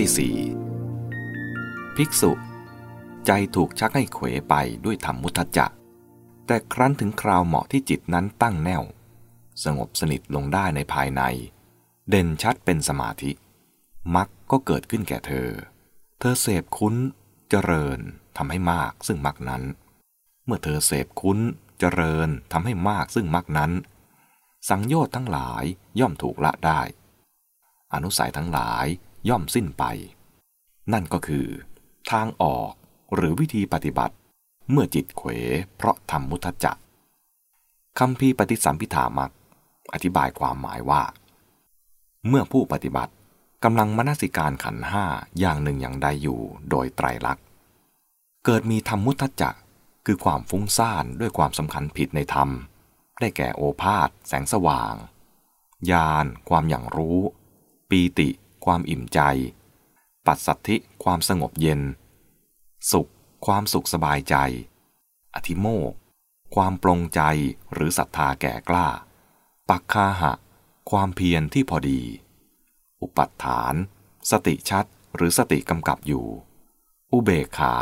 ที่สี่ภิกษุ ใจถูกชักให้เขวไปด้วยธรรมมุทจะแต่ครั้นถึงคราวเหมาะที่จิตนั้นตั้งแน่ว สงบสนิทลงได้ในภายใน เด่นชัดเป็นสมาธิมักก็เกิดขึ้นแก่เธอ เธอเสพคุ้น เจริญทำให้มากซึ่งมักนั้น เมื่อเธอเสพคุ้น เจริญทำให้มากซึ่งมักนั้น สังโยชน์ทั้งหลายย่อมถูกละได้ อนุสัยทั้งหลาย ย่อมสิ้นไป นั่นก็คือ ทางออกหรือวิธีปฏิบัติ เมื่อจิตเขวเพราะทำมุทจักคำพีปฏิสัมพิธามักอธิบายความหมายว่า เมื่อผู้ปฏิบัติกำลังมนสิการขันห้าอย่างหนึ่งอย่างใดอยู่โดยไตรลักษณ์ เกิดมีธรรมมุทจักคือความฟุ้งซ่านด้วยความสำคัญผิดในธรรม ได้แก่โอภาษแสงสว่าง ญาณความอย่างรู้ ปีติ ความอิ่มใจ ปัสสัทธิความสงบเย็น สุขความสุขสบายใจ อธิโมก ความปลงใจหรือศรัทธาแก่กล้า ปักคาหะ ความเพียรที่พอดี อุปัฏฐาน สติชัดหรือสติกำกับอยู่ อุเบกขา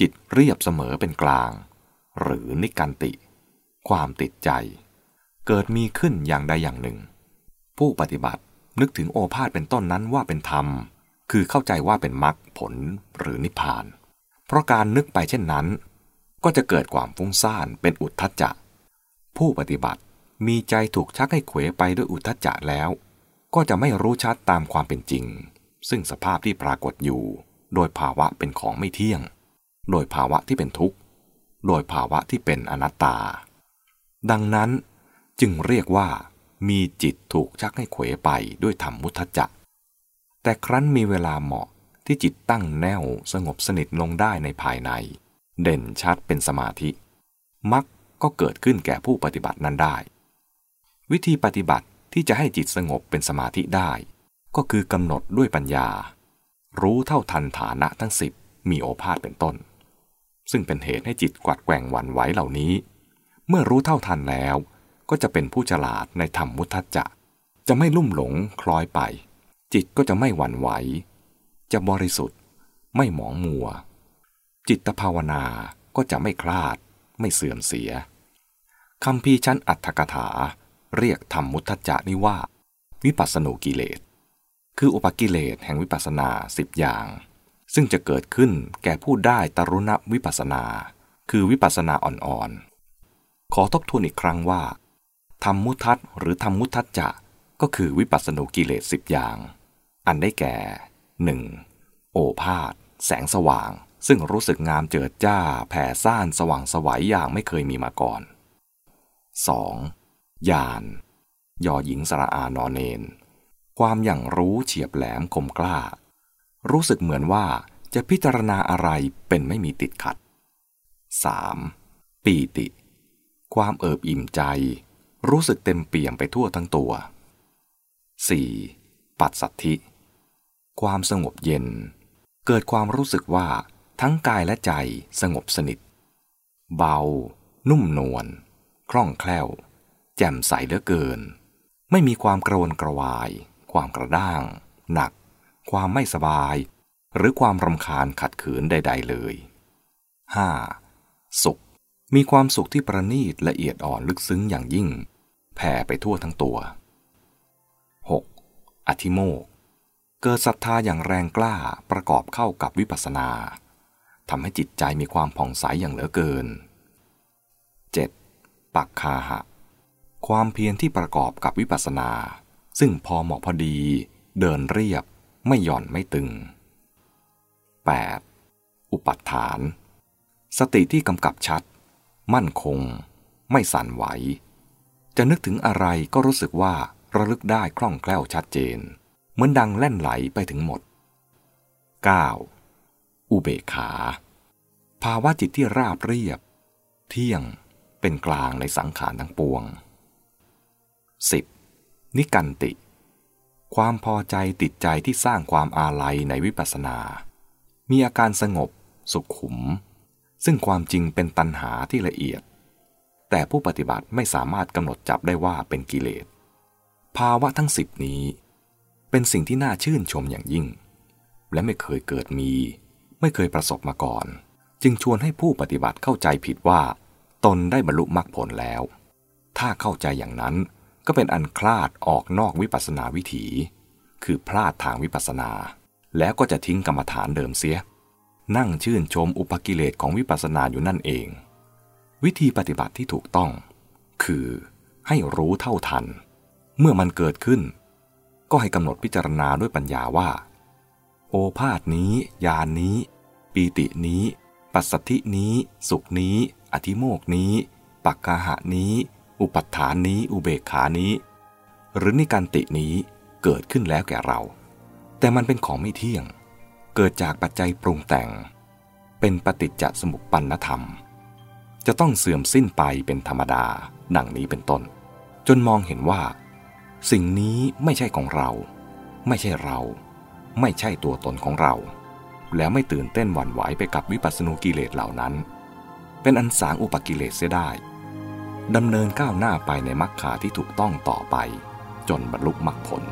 จิตเรียบเสมอเป็นกลาง หรือนิกันติ ความติดใจ เกิดมีขึ้นอย่างใดอย่างหนึ่ง ผู้ปฏิบัติ นึกถึงโอภาษเป็นต้นนั้นว่าเป็นธรรม คือเข้าใจว่าเป็นมรรคผลหรือนิพพาน เพราะการนึกไปเช่นนั้น ก็จะเกิดความฟุ้งซ่านเป็นอุทธัจจะ ผู้ปฏิบัติมีใจถูกชักให้เขวไปด้วยอุทธัจจะแล้ว ก็จะไม่รู้ชัดตามความเป็นจริง ซึ่งสภาพที่ปรากฏอยู่ โดยภาวะเป็นของไม่เที่ยง โดยภาวะที่เป็นทุกข์ โดยภาวะที่เป็นอนัตตา ดังนั้นจึงเรียกว่า มีจิตถูกชักให้เขวไปด้วยธรรมมุทจักแต่ครั้นมีเวลาเหมาะที่จิตตั้งแน่วสงบสนิทลงได้ในภายใน เด่นชัดเป็นสมาธิมักก็เกิดขึ้นแก่ผู้ปฏิบัตินั้นได้ วิธีปฏิบัติที่จะให้จิตสงบเป็นสมาธิได้ ก็คือกำหนดด้วยปัญญา รู้เท่าทันฐานะทั้งสิบมีโอภาษเป็นต้น ซึ่งเป็นเหตุให้จิตกวัดแกว่งหวั่นไหวเหล่านี้ เมื่อรู้เท่าทันแล้ว ก็จะเป็นผู้ฉลาดในธรรมมุทัจจะ จะไม่ลุ่มหลงคล้อยไป จิตก็จะไม่หวั่นไหว จะบริสุทธิ์ ไม่หมองมัว จิตภาวนาก็จะไม่คลาด ไม่เสื่อมเสียคำพีชั้นอัตถกถา เรียกธรรมมุทจานี้ว่า วิปัสสนูกิเลส คืออุปกิเลสแห่งวิปัสสนาสิบอย่าง ซึ่งจะเกิดขึ้นแก่ผู้ได้ตรุณวิปัสสนา คือวิปัสสนาอ่อนๆขอทบทวนอีกครั้งว่า ธรรมมุทัตหรือธรรมมุทัจจะก็คือวิปัสสนูกิเลสสิบอย่าง อันได้แก่ 1. โอภาษแสงสว่าง ซึ่งรู้สึกงามเจิดจ้า แผ่ซ่านสว่างสวัยอย่างไม่เคยมีมาก่อน 2. ญาณยอหญิงสระอานอนเนน ความอย่างรู้เฉียบแหลมคมกล้า รู้สึกเหมือนว่าจะพิจารณาอะไรเป็นไม่มีติดขัด 3. ปีติ ความเอิบอิ่มใจ รู้สึกเต็มเปี่ยมไปทั่วทั้งตัว 4. ปัสสัทธิ ความสงบเย็น เกิดความรู้สึกว่าทั้งกายและใจสงบสนิท เบา นุ่มนวล คล่องแคล่ว แจ่มใสเหลือเกิน ไม่มีความกระวนกระวาย ความกระด้าง หนัก ความไม่สบาย หรือความรำคาญขัดขืนใด ๆเลย 5. สุข มีความสุขที่ประณีตละเอียดอ่อนลึกซึ้งอย่างยิ่ง แผ่ไปทั่วทั้งตัว 6. อธิโมก เกิดศรัทธาอย่างแรงกล้าประกอบเข้ากับวิปัสสนาทำให้จิตใจมีความผ่องใสอย่างเหลือเกิน 7. ปักคาหะ ความเพียรที่ประกอบกับวิปัสสนา ซึ่งพอเหมาะพอดี เดินเรียบ ไม่หย่อนไม่ตึง 8. อุปัฏฐาน สติที่กำกับชัด มั่นคง ไม่สั่นไหว จะนึกถึงอะไรก็รู้สึกว่าระลึกได้คล่องแคล่วชัดเจน เหมือนดังแล่นไหลไปถึงหมด 9. อุเบกขา ภาวะจิตที่ราบเรียบ เที่ยงเป็นกลางในสังขารทั้งปวง 10. นิกันติ ความพอใจติดใจที่สร้างความอาลัยในวิปัสสนา มีอาการสงบ สุขขุม ซึ่งความจริงเป็นตัณหาที่ละเอียด แต่ผู้ปฏิบัติไม่สามารถกำหนดจับได้ว่าเป็นกิเลส ภาวะทั้งสิบนี้ เป็นสิ่งที่น่าชื่นชมอย่างยิ่ง และไม่เคยเกิดมี ไม่เคยประสบมาก่อน จึงชวนให้ผู้ปฏิบัติเข้าใจผิดว่า ตนได้บรรลุมรรคผลแล้ว ถ้าเข้าใจอย่างนั้นก็เป็นอันคลาดออกนอกวิปัสสนาวิถี คือพลาดทางวิปัสสนา แล้วก็จะทิ้งกรรมฐานเดิมเสีย นั่งชื่นชมอุปกิเลสของวิปัสสนาอยู่นั่นเอง วิธีปฏิบัติที่ถูกต้อง คือให้รู้เท่าทัน เมื่อมันเกิดขึ้น ก็ให้กำหนดพิจารณาด้วยปัญญาว่า โอภาษนี้ยานนี้ ปีตินี้ ปัสสธินี้ สุขนี้ อธิโมกนี้ ปักกาหะนี้ อุปัฏฐานนี้ อุเบกขานี้ หรือนิการตินี้เกิดขึ้นแล้วแก่เรา แต่มันเป็นของไม่เที่ยง เกิดจากปัจจัยปรุงแต่ง เป็นปฏิจจสมุปปนธรรม จะต้องเสื่อมสิ้นไปเป็นธรรมดาดังนี้เป็นต้น จนมองเห็นว่า สิ่งนี้ไม่ใช่ของเรา ไม่ใช่เรา ไม่ใช่ตัวตนของเรา แล้วไม่ตื่นเต้นหวั่นไหวไปกับวิปัสสนูกิเลสเหล่านั้น เป็นอันสางอุปกิเลสเสียได้ดำเนินก้าวหน้าไปในมรรคขาที่ถูกต้องต่อไป จนบรรลุมรรคผล